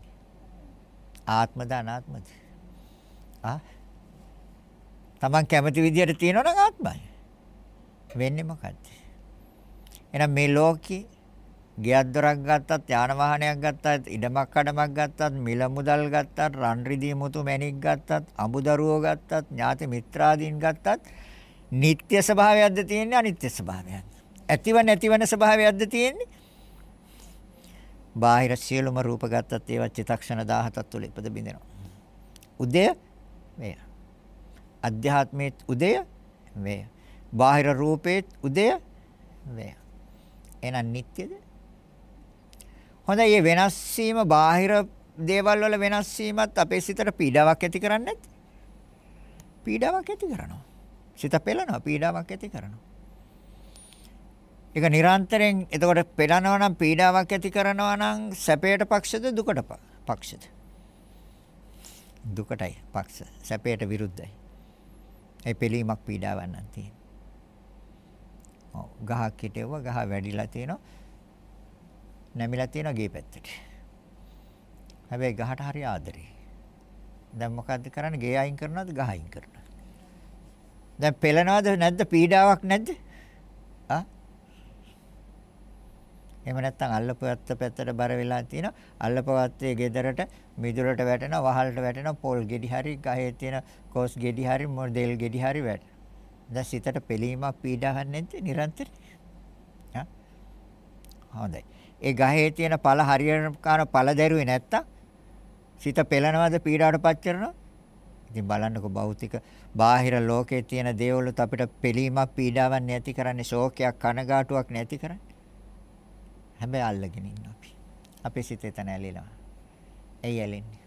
ආත්මද අනාත්මද? ආ? Taman කැමති විදියට තියෙනවා නම් ආත්මයි. වෙන්නේ මොකද්ද? එහෙනම් මේ ලෝකේ ගෙයක් දොරක් ගත්තත් යාන වාහනයක් ගත්තත් ඉඩමක් කඩමක් ගත්තත් මිල මුදල් ගත්තත් රන් රිදී මුතු මැණික් ගත්තත් අඹදරුවෝ ගත්තත් ඥාති මිත්‍රාදීන් ගත්තත් නিত্য ස්වභාවයක්ද තියෙන්නේ අනිත්‍ය ස්වභාවයක්ද ඇතිව නැතිවන ස්වභාවයක්ද තියෙන්නේ බාහිර සියලුම රූප ගත්තත් ඒවා චිතක්ෂණ 17ක් තුළ ඉපද බින්දෙනවා. උදය වේ. අධ්‍යාත්මයේ උදය වේ. බාහිර රූපේ උදය වේ. එහෙනම් නිට්ටයද? හොඳයි මේ වෙනස් වීම බාහිර දේවල් වල වෙනස් වීමත් අපේ සිතට පීඩාවක් ඇති කරන්නේ නැද්ද? පීඩාවක් ඇති කරනවා. සිත පෙළනවා පීඩාවක් ඇති කරනවා. ඒක නිරන්තරයෙන් එතකොට පෙළනවා නම් පීඩාවක් ඇති කරනවා නම් සැපයට පක්ෂද දුකට පක්ෂද? දුකටයි පක්ෂ. සැපයට විරුද්ධයි. ඒ පිළීමක් පීඩාවක් නම් තියෙන. ඔව් ගහක් හිටෙව්ව ගහ වැඩිලා තියෙනවා. නැමිලා තියෙනවා ගේ පැත්තට. හැබැයි ගහට හරි ආදරේ. දැන් මොකද්ද කරන්නේ? ගේ අයින් කරනවද ගහ අයින් කරනවද? දැන් පෙළනවද නැද්ද පීඩාවක් නැද්ද? ආ එහෙම නැත්නම් අල්ලපුවත්ත පැත්තට බර වෙලා තියෙනවා. අල්ලපුවත්තේ ගෙදරට මිදුලට වැටෙනවා, වහලට වැටෙනවා, පොල් ගෙඩි හරි, ගහේ තියෙන කොස් ගෙඩි හරි, මොඩෙල් ගෙඩි හරි වැටෙනවා. දැන් සිතට පිළීමක් පීඩාවක් නැද්ද නිරන්තරයෙන්? හා? හොඳයි. ඒ ගහේ තියෙන පළ හරියට කාන පළ දැරුවේ නැත්තම් සිත පෙළනවද පීඩාවටපත් කරනවද? ඉතින් බලන්නකො භෞතික බාහිර ලෝකයේ තියෙන දේවලුත් අපිට පිළීමක් පීඩාවක් නැති කරන්නේ ශෝකයක් කනගාටුවක් නැති කරන්නේ. හැබැයි අල්ලගෙන ඉන්න අපි. අපේ සිත එතන ඇලිලා. ඇයි ඇලෙන්නේ?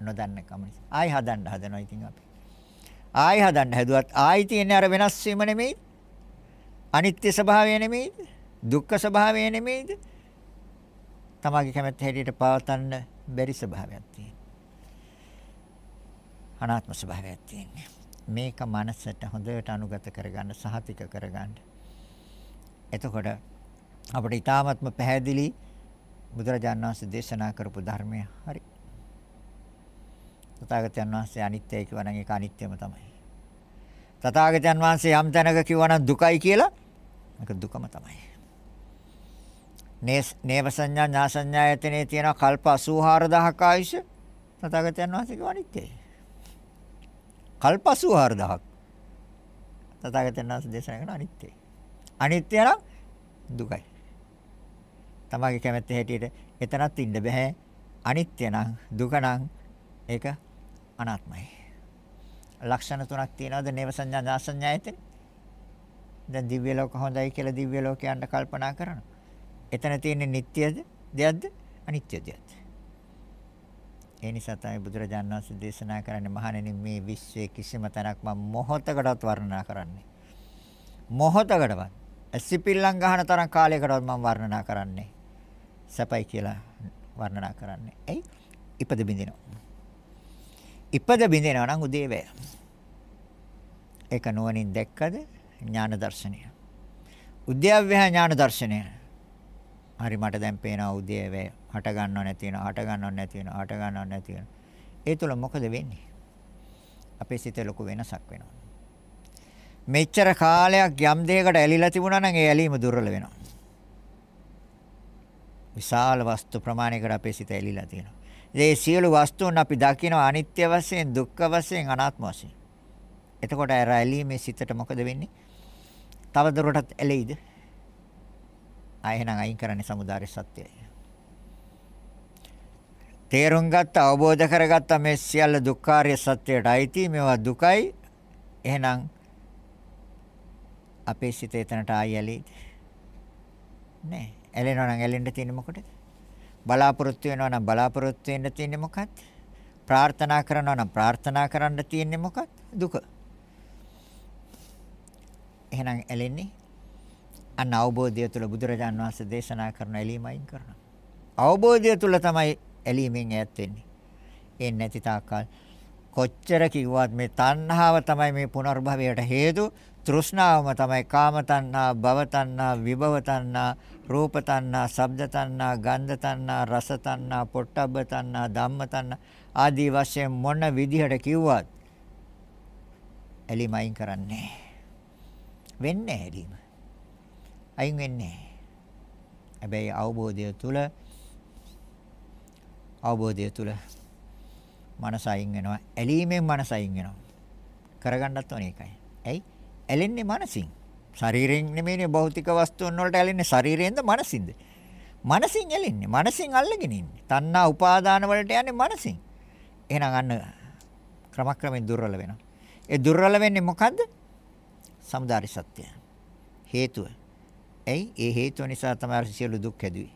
නොදන්න කම නිසා. ආයි හදන්න හදනවා ඉතින් අපි. ආයි හදන්න හැදුවත් ආයි තියෙන්නේ අර වෙනස් වීම නෙමෙයි. අනිත්‍ය ස්වභාවය නෙමෙයිද? දුක්ඛ ස්වභාවය නෙමෙයිද? තමාගේ කැමැත්ත හැටියට පවතන්න බැරි ස්වභාවයක් තියෙනවා. අනාත්ම ස්වභාවයක් තියෙනවා. මේක මනසට හොඳට අනුගත කරගන්න සහතික කරගන්න. එතකොට අපිට ඊ타ත්ම පැහැදිලි බුදුරජාණන් වහන්සේ දේශනා කරපු ධර්මය හරි. තථාගතයන් වහන්සේ අනිත්‍යයි කියවනම් ඒක අනිත්‍යම තමයි. තථාගතයන් වහන්සේ යම් තැනක කිව්වනම් දුකයි කියලා ඒක දුකම තමයි. නේව සංඥා ඥා සංඥායතනේ තියෙන කල්ප 84000ක ආයුෂ තථාගතයන් වහන්සේ කිව්ව අනිත්‍යයි. කල්ප 84000ක් තථාගතයන් වහන්සේ දේශනා කරන අනිත්‍යයි. අනිත්‍ය නම් දුකයි. තමගේ කැමැත්ත හැටියට එතනත් ඉන්න බෑ. අනිත්‍ය නම් දුක නම් ඒක අනාත්මයි. ලක්ෂණ තුනක් තියෙනවද නේව සංඥා දාසඤ්ඤායතන? දැන් දිව්‍ය ලෝක හොඳයි කියලා දිව්‍ය ලෝකයන්ට කල්පනා කරනවා. එතන තියෙන්නේ නිට්ටයද? දෙයක්ද? අනිත්‍ය දෙයක්ද? ඒ නිසා තමයි බුදුරජාණන් වහන්සේ දේශනා කරන්නේ මහණෙනි මේ විශ්වයේ කිසිම තැනක් මම මොහොතකටවත් වර්ණනා කරන්නේ. මොහොතකටවත්. ඇසිපිල්ලම් ගහන තරම් කාලයකටවත් මම වර්ණනා කරන්නේ. සැපයි කියලා වර්ණනා කරන්නේ. එයි ඉපද බින්දිනවා. ඉපද බින්දිනවා නම් උදේවැය. ඒක නුවණින් දැක්කද ඥාන දර්ශනය. උද්‍යව්‍ය ඥාන දර්ශනය. හරි මට දැන් පේනවා උදේවැය හට ගන්නව නැති වෙනවා හට ගන්නව නැති වෙනවා හට ගන්නව නැති වෙනවා. ඒ තුල මොකද වෙන්නේ? අපේ සිතේ ලොකු වෙනසක් වෙනවා. මෙච්චර කාලයක් යම් දෙයකට ඇලිලා තිබුණා නම් ඒ ඇලීම දුර්වල වෙනවා. විශාල වස්තු ප්‍රමාණයකට අපේ සිත ඇලිලා තියෙනවා. ඒ සියලු වස්තුන් අපි දකිනවා අනිත්‍ය වශයෙන්, දුක්ඛ වශයෙන්, අනාත්ම වශයෙන්. එතකොට අර ඇලීමේ සිතට මොකද වෙන්නේ? තව දුරටත් ඇලෙයිද? ආයෙ නම් අයින් කරන්නේ samudāri සත්‍යයයි. තේරුම් ගත්ත අවබෝධ කරගත්ත මේ සියල්ල දුක්ඛාරිය සත්‍යයට අයිති මේවා දුකයි එහෙනම් අපේ සිත එතනට ආයෙ ඇලෙයිද? නෑ. ඇලෙනවා නම් ඇලෙන්න තියෙන්නේ මොකටද? බලාපොරොත්තු වෙනවා නම් බලාපොරොත්තු වෙන්න තියෙන්නේ මොකක්ද? ප්‍රාර්ථනා කරනවා නම් ප්‍රාර්ථනා කරන්න තියෙන්නේ මොකක්ද? දුක. එහෙනම් ඇලෙන්නේ අන්න අවබෝධය තුළ බුදුරජාන් වහන්සේ දේශනා කරන ඇලීමයින් කරනවා. අවබෝධය තුළ තමයි ඇලීමෙන් ඈත් වෙන්නේ. ඒ නැති තාක්කල් කොච්චර කිව්වත් මේ තණ්හාව තමයි මේ පුනර්භවයට හේතු. තෘෂ්ණාවම තමයි කාම තණ්හා, භව තණ්හා, විභව තණ්හා, රූප තණ්හා, ශබ්ද තණ්හා, ගන්ධ තණ්හා, රස තණ්හා, පොට්ටබ්බ තණ්හා, ධම්ම තණ්හා ආදී වශයෙන් මොන විදිහට කිව්වත් ඇලීම අයින් කරන්නේ වෙන්නේ ඇලීම. අයින් වෙන්නේ. හැබැයි අවබෝධය තුල අවබෝධය තුල මනස අයින් වෙනවා. ඇලීමෙන් මනස අයින් වෙනවා. කරගන්නත් ඕනේ ඒකයි. ඇයි? ඇලෙන්නේ මනසින්. ශරීරයෙන් නෙමෙයිනේ භෞතික වස්තුන් වලට ඇලෙන්නේ ශරීරයෙන්ද මනසින්ද? මනසින් ඇලෙන්නේ. මනසින් අල්ලගෙන ඉන්නේ. තණ්හා උපාදාන වලට යන්නේ මනසින්. එහෙනම් අන්න ක්‍රමක්‍රමයෙන් දුර්වල වෙනවා. ඒ දුර්වල වෙන්නේ මොකද්ද? සමුදාරි සත්‍ය. හේතුව. ඇයි? ඒ හේතුව නිසා තමයි සියලු දුක් හැදුවේ.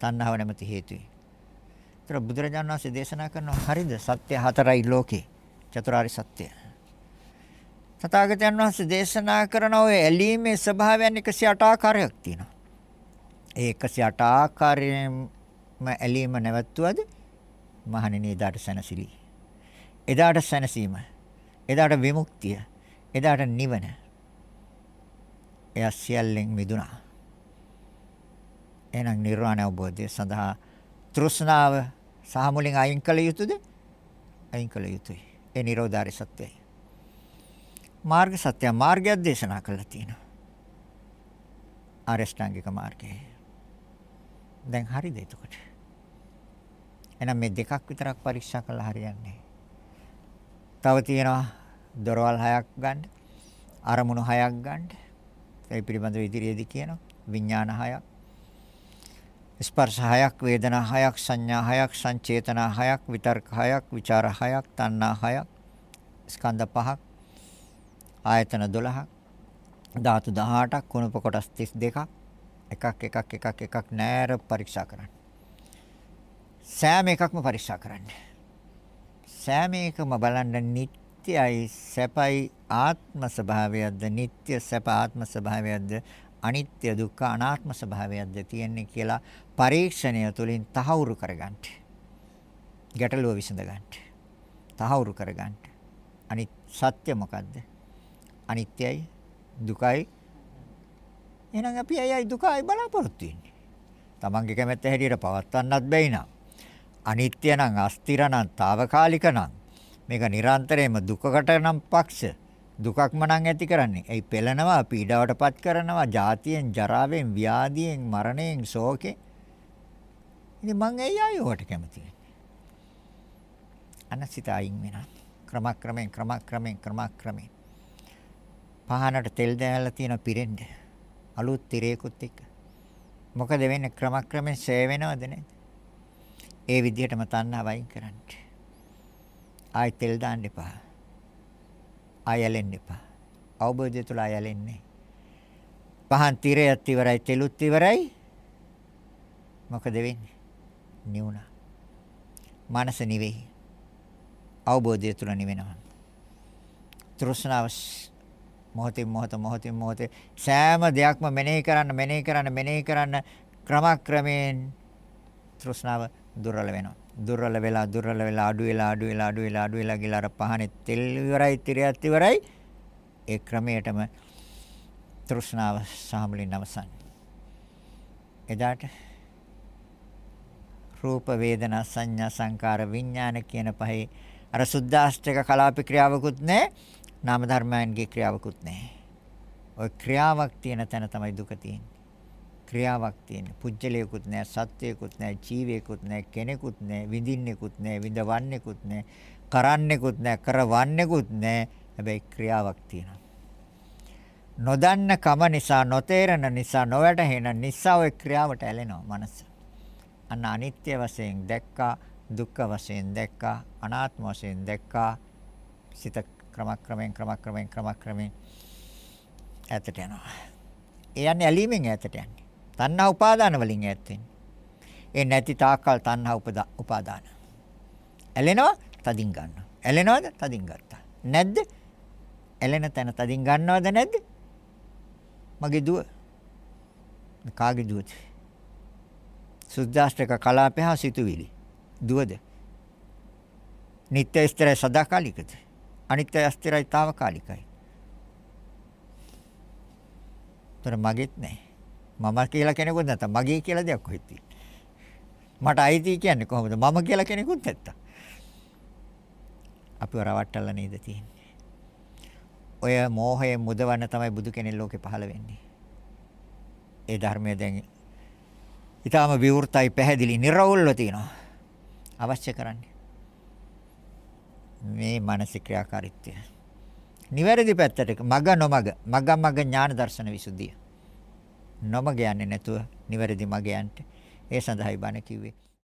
තණ්හාව නැමැති හේතුවයි. ඒතර බුදුරජාණන් වහන්සේ දේශනා කරනවා හරිද? සත්‍ය හතරයි ලෝකේ. චතුරාර්ය සත්‍ය. තථාගතයන් වහන්සේ දේශනා කරන ඔය ඇලීමේ ස්වභාවයන් 108 ආකාරයක් තියෙනවා. ඒ 108 ආකාරයෙන්ම ඇලීම නැවතුවද මහණෙනි එදාට සැනසෙලි. එදාට සැනසීම. එදාට විමුක්තිය. එදාට නිවන. එය සියල්ලෙන් මිදුණා. එහෙනම් නිර්වාණ අවබෝධය සඳහා තෘෂ්ණාව සහ මුලින් අයින් කළ යුතුද? අයින් කළ යුතුයි. ඒ නිරෝධාරි සත්‍යයි. මාර්ග සත්‍ය මාර්ගයක් දේශනා කළා තියෙනවා. ආරෂ්ඨාංගික මාර්ගය. දැන් හරිද එතකොට? එහෙනම් මේ දෙකක් විතරක් පරීක්ෂා කළා හරියන්නේ. තව තියෙනවා දොරවල් හයක් ගන්න, අරමුණු හයක් ගන්න. ඒ පිළිබඳව ඉදිරියේදී කියනවා විඥාන හයක්. ස්පර්ශ හයක් වේදනා හයක් සංඥා හයක් සංචේතනා හයක් විතර්ක හයක් ਵਿਚාර හයක් තණ්හා හයක් ස්කන්ධ පහක් ආයතන 12ක් ධාතු 18ක් කුණප කොටස් 32ක් එකක් එකක් එකක් එකක් නෑර පරීක්ෂා කරන්න සෑම එකක්ම පරීක්ෂා කරන්න සෑම එකම බලන්න නිට්ටයයි සැපයි ආත්ම ස්වභාවයක්ද නිට්ටය සැප ආත්ම ස්වභාවයක්ද අනිත්‍ය දුක්ඛ අනාත්ම ස්වභාවයක්ද තියෙන්නේ කියලා පරීක්ෂණය තුළින් තහවුරු කරගන්න. ගැටලුව විසඳ ගන්න. තහවුරු කරගන්න. අනිත් සත්‍ය මොකද්ද? අනිත්‍යයි දුකයි. එහෙනම් අපි අයයි දුකයි බලාපොරොත්තු වෙන්නේ. Tamange කැමැත්ත හැටියට පවත්වන්නත් බැයි නම් අනිත්‍ය නම් අස්තිර නම් తాවකාලික නම් මේක නිරන්තරයෙන්ම දුකකට නම් පක්ෂ දුකක්ම නම් ඇති කරන්නේ. ඒ පෙළනවා, පීඩාවටපත් කරනවා, ජාතියෙන්, ජරාවෙන්, ව්‍යාධියෙන්, මරණයෙන්, ශෝකයෙන්. ඉතින් මං එයි ආයෝට කැමති වෙන්නේ. අනසිත අයින් වෙනවා. ක්‍රමක්‍රමයෙන් ක්‍රමක්‍රමයෙන් ක්‍රමක්‍රමයෙන්. පහනට තෙල් දැල්ලා තියෙන පිරෙන්න. අලුත් තිරේකුත් එක්ක. මොකද වෙන්නේ ක්‍රමක්‍රමයෙන් ෂේ වෙනවද නේද? ඒ විදිහටම තණ්හා වයින් කරන්න. ආයි තෙල් දාන්න එපා. ආයලෙන්න එපා. අවබෝධය තුල ආයලෙන්නේ. පහන් තිරයත් ඉවරයි තෙලුත් ඉවරයි. මොකද වෙන්නේ? නිවුණා. මනස නිවෙයි. අවබෝධය තුල නිවෙනවා. තෘෂ්ණාව මොහොතින් මොහොත මොහොතින් මොහොත සෑම දෙයක්ම මෙනෙහි කරන්න මෙනෙහි කරන්න මෙනෙහි කරන්න ක්‍රමක්‍රමයෙන් තෘෂ්ණාව දුර්වල වෙනවා. දුර්වල වෙලා දුර්වල වෙලා අඩු වෙලා අඩු වෙලා අඩු වෙලා අඩු වෙලා ගිලා අර පහනේ තෙල් ඉවරයි තිරයත් ඉවරයි ඒ ක්‍රමයටම තෘෂ්ණාව සාමලින් අවසන්. එදාට රූප වේදනා සංඥා සංකාර විඥාන කියන පහේ අර සුද්දාෂ්ටක කලාප ක්‍රියාවකුත් නැහැ නාම ධර්මයන්ගේ ක්‍රියාවකුත් නැහැ. ওই ක්‍රියාවක් තියෙන තැන තමයි දුක තියෙන්නේ. ක්‍රියාවක් තියෙන. පුජ්‍යලයකුත් නැහැ, සත්‍යයකුත් නැහැ, ජීවයකුත් නැහැ, කෙනෙකුත් නැහැ, විඳින්නෙකුත් නැහැ, විඳවන්නෙකුත් නැහැ, කරන්නෙකුත් නැහැ, කරවන්නෙකුත් නැහැ. හැබැයි ක්‍රියාවක් තියෙනවා. නොදන්න කම නිසා, නොතේරෙන නිසා, නොවැටහෙන නිසා ওই ක්‍රියාවට ඇලෙනවා මනස. අන්න අනිත්‍ය වශයෙන් දැක්කා, දුක්ඛ වශයෙන් දැක්කා, අනාත්ම වශයෙන් දැක්කා. සිත ක්‍රමක්‍රමයෙන් ක්‍රමක්‍රමයෙන් ක්‍රමක්‍රමයෙන් ඈතට යනවා. ඒ යන්නේ ඇලීමෙන් ඈතට යන්නේ. තණ්හා උපාදාන වලින් ඈත් වෙන්නේ. ඒ නැති තාක්කල් තණ්හා උපාදාන. ඇලෙනවා තදින් ගන්නවා. ඇලෙනවද තදින් ගත්තා. නැද්ද? ඇලෙන තැන තදින් ගන්නවද නැද්ද? මගේ දුව. කාගේ දුවද? සුද්දාෂ්ටක කලාපය හා සිතුවිලි. දුවද? නිත්‍ය ස්ථිර සදාකාලිකද? අනිත්‍ය අස්තිරයි తాවකාලිකයි. ତර මගෙත් නැහැ. මම කියලා කෙනෙකුත් නැත්නම් මගේ කියලා දෙයක් කොහෙද මට අයිති කියන්නේ කොහොමද? මම කියලා කෙනෙකුත් නැත්තම්. අපිව රවට්ටලා නේද තියෙන්නේ. ඔය මෝහයේ මුදවන්න තමයි බුදු කෙනෙක් ලෝකේ පහළ වෙන්නේ. ඒ ධර්මය දැන් ඊටාම විවෘතයි පැහැදිලි නිර්වුල්ව තියෙනවා. අවශ්‍ය කරන්නේ මේ මානසික ක්‍රියාකාරීත්වය. නිවැරදි පැත්තට මග නොමග මග මග ඥාන දර්ශන විසුද්ධිය. නොමග යන්නේ නැතුව නිවැරදි මග යන්න. ඒ සඳහායි බණ කිව්වේ.